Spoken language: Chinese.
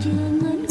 Chưa